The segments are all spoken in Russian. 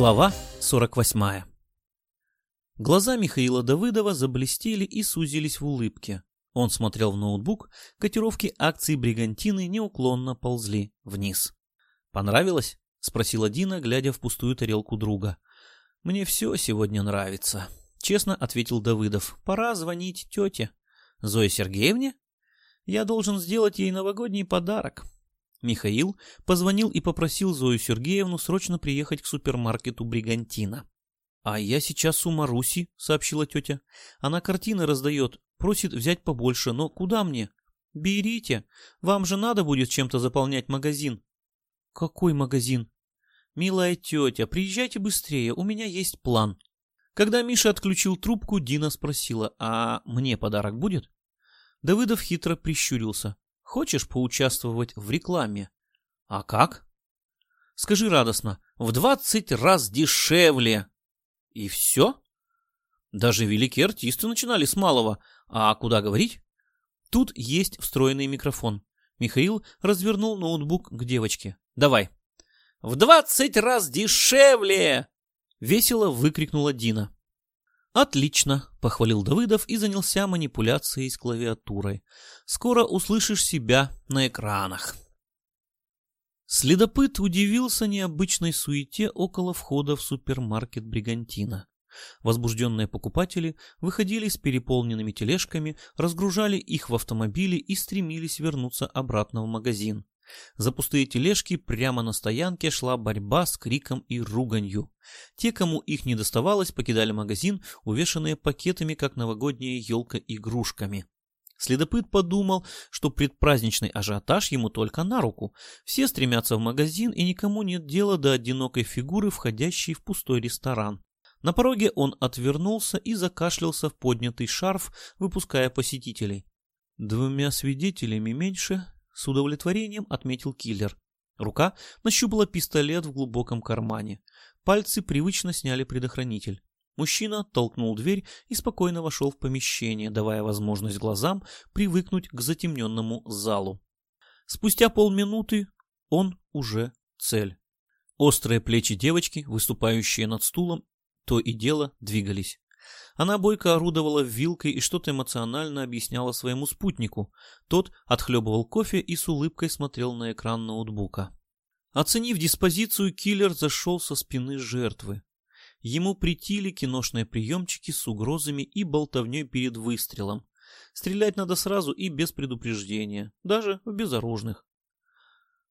Глава 48 Глаза Михаила Давыдова заблестели и сузились в улыбке. Он смотрел в ноутбук, котировки акций Бригантины неуклонно ползли вниз. «Понравилось?» — спросила Дина, глядя в пустую тарелку друга. «Мне все сегодня нравится», — честно ответил Давыдов. «Пора звонить тете». «Зое Сергеевне?» «Я должен сделать ей новогодний подарок». Михаил позвонил и попросил Зою Сергеевну срочно приехать к супермаркету Бригантина. «А я сейчас у Маруси», — сообщила тетя. «Она картины раздает, просит взять побольше, но куда мне?» «Берите, вам же надо будет чем-то заполнять магазин». «Какой магазин?» «Милая тетя, приезжайте быстрее, у меня есть план». Когда Миша отключил трубку, Дина спросила, «А мне подарок будет?» Давыдов хитро прищурился. «Хочешь поучаствовать в рекламе?» «А как?» «Скажи радостно, в двадцать раз дешевле!» И все? Даже великие артисты начинали с малого. А куда говорить? Тут есть встроенный микрофон. Михаил развернул ноутбук к девочке. Давай. В двадцать раз дешевле! Весело выкрикнула Дина. «Отлично!» — похвалил Давыдов и занялся манипуляцией с клавиатурой. «Скоро услышишь себя на экранах». Следопыт удивился необычной суете около входа в супермаркет Бригантина. Возбужденные покупатели выходили с переполненными тележками, разгружали их в автомобили и стремились вернуться обратно в магазин. За пустые тележки прямо на стоянке шла борьба с криком и руганью. Те, кому их не доставалось, покидали магазин, увешанные пакетами, как новогодняя елка, игрушками. Следопыт подумал, что предпраздничный ажиотаж ему только на руку. Все стремятся в магазин, и никому нет дела до одинокой фигуры, входящей в пустой ресторан. На пороге он отвернулся и закашлялся в поднятый шарф, выпуская посетителей. «Двумя свидетелями меньше», — с удовлетворением отметил киллер. Рука нащупала пистолет в глубоком кармане. Пальцы привычно сняли предохранитель. Мужчина толкнул дверь и спокойно вошел в помещение, давая возможность глазам привыкнуть к затемненному залу. Спустя полминуты он уже цель. Острые плечи девочки, выступающие над стулом, то и дело двигались. Она бойко орудовала вилкой и что-то эмоционально объясняла своему спутнику. Тот отхлебывал кофе и с улыбкой смотрел на экран ноутбука. Оценив диспозицию, киллер зашел со спины жертвы. Ему притили киношные приемчики с угрозами и болтовней перед выстрелом. Стрелять надо сразу и без предупреждения, даже в безоружных.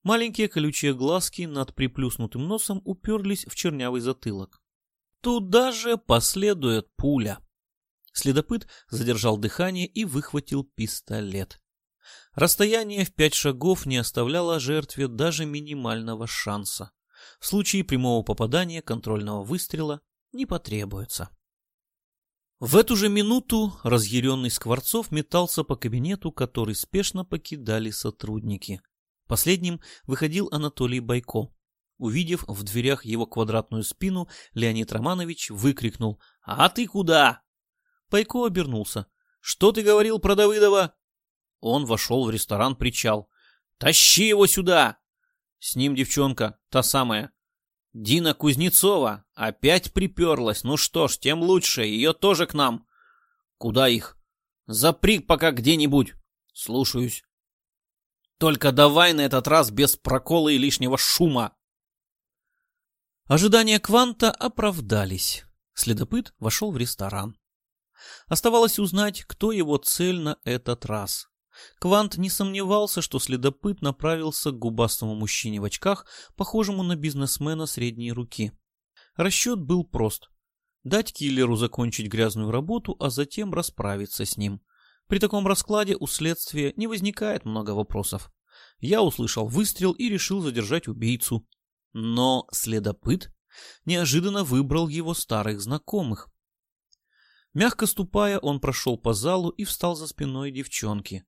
Маленькие колючие глазки над приплюснутым носом уперлись в чернявый затылок. Туда же последует пуля. Следопыт задержал дыхание и выхватил пистолет. Расстояние в пять шагов не оставляло жертве даже минимального шанса. В случае прямого попадания контрольного выстрела не потребуется. В эту же минуту разъяренный Скворцов метался по кабинету, который спешно покидали сотрудники. Последним выходил Анатолий Байко. Увидев в дверях его квадратную спину, Леонид Романович выкрикнул «А ты куда?» Байко обернулся. «Что ты говорил про Давыдова?» Он вошел в ресторан «Причал». «Тащи его сюда!» С ним девчонка, та самая. Дина Кузнецова опять приперлась. Ну что ж, тем лучше, ее тоже к нам. Куда их? Запри пока где-нибудь. Слушаюсь. Только давай на этот раз без прокола и лишнего шума. Ожидания Кванта оправдались. Следопыт вошел в ресторан. Оставалось узнать, кто его цель на этот раз. Квант не сомневался, что следопыт направился к губастому мужчине в очках, похожему на бизнесмена средней руки. Расчет был прост. Дать киллеру закончить грязную работу, а затем расправиться с ним. При таком раскладе у следствия не возникает много вопросов. Я услышал выстрел и решил задержать убийцу. Но следопыт неожиданно выбрал его старых знакомых. Мягко ступая, он прошел по залу и встал за спиной девчонки.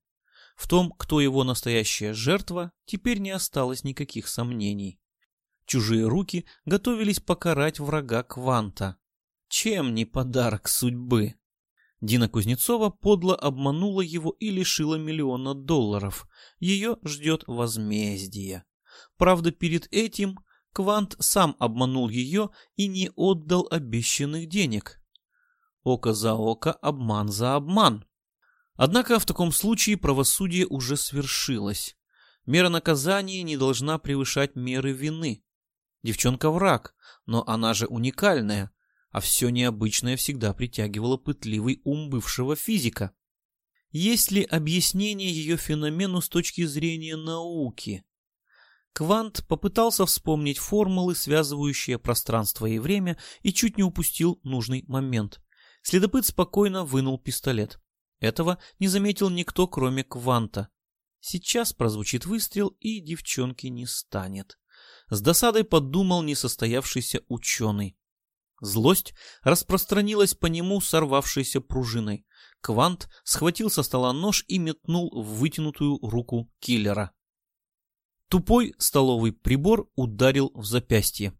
В том, кто его настоящая жертва, теперь не осталось никаких сомнений. Чужие руки готовились покарать врага Кванта. Чем не подарок судьбы? Дина Кузнецова подло обманула его и лишила миллиона долларов. Ее ждет возмездие. Правда, перед этим Квант сам обманул ее и не отдал обещанных денег. Око за око, обман за обман. Однако в таком случае правосудие уже свершилось. Мера наказания не должна превышать меры вины. Девчонка враг, но она же уникальная, а все необычное всегда притягивало пытливый ум бывшего физика. Есть ли объяснение ее феномену с точки зрения науки? Квант попытался вспомнить формулы, связывающие пространство и время, и чуть не упустил нужный момент. Следопыт спокойно вынул пистолет. Этого не заметил никто, кроме Кванта. Сейчас прозвучит выстрел, и девчонки не станет. С досадой подумал несостоявшийся ученый. Злость распространилась по нему сорвавшейся пружиной. Квант схватил со стола нож и метнул в вытянутую руку киллера. Тупой столовый прибор ударил в запястье.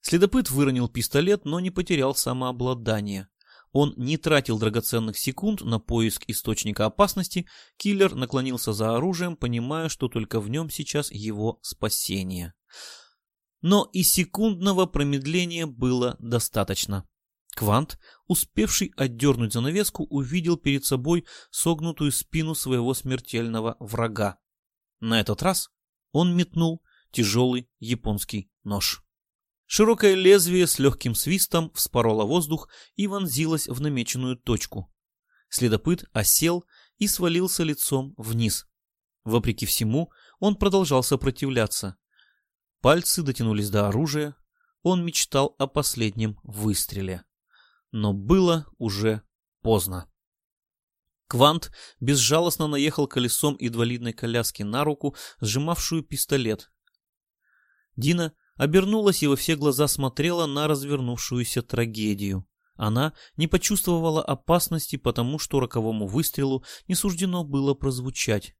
Следопыт выронил пистолет, но не потерял самообладание. Он не тратил драгоценных секунд на поиск источника опасности, киллер наклонился за оружием, понимая, что только в нем сейчас его спасение. Но и секундного промедления было достаточно. Квант, успевший отдернуть занавеску, увидел перед собой согнутую спину своего смертельного врага. На этот раз он метнул тяжелый японский нож. Широкое лезвие с легким свистом вспороло воздух и вонзилось в намеченную точку. Следопыт осел и свалился лицом вниз. Вопреки всему, он продолжал сопротивляться. Пальцы дотянулись до оружия. Он мечтал о последнем выстреле. Но было уже поздно. Квант безжалостно наехал колесом инвалидной коляски на руку, сжимавшую пистолет. Дина обернулась и во все глаза смотрела на развернувшуюся трагедию. Она не почувствовала опасности, потому что роковому выстрелу не суждено было прозвучать.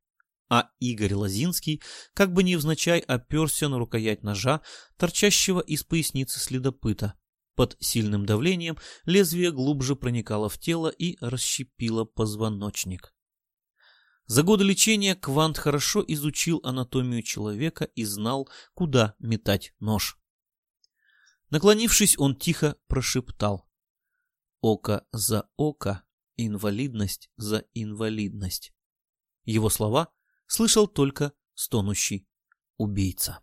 А Игорь Лозинский, как бы невзначай, оперся на рукоять ножа, торчащего из поясницы следопыта. Под сильным давлением лезвие глубже проникало в тело и расщепило позвоночник. За годы лечения Квант хорошо изучил анатомию человека и знал, куда метать нож. Наклонившись, он тихо прошептал. «Око за око, инвалидность за инвалидность». Его слова слышал только стонущий убийца.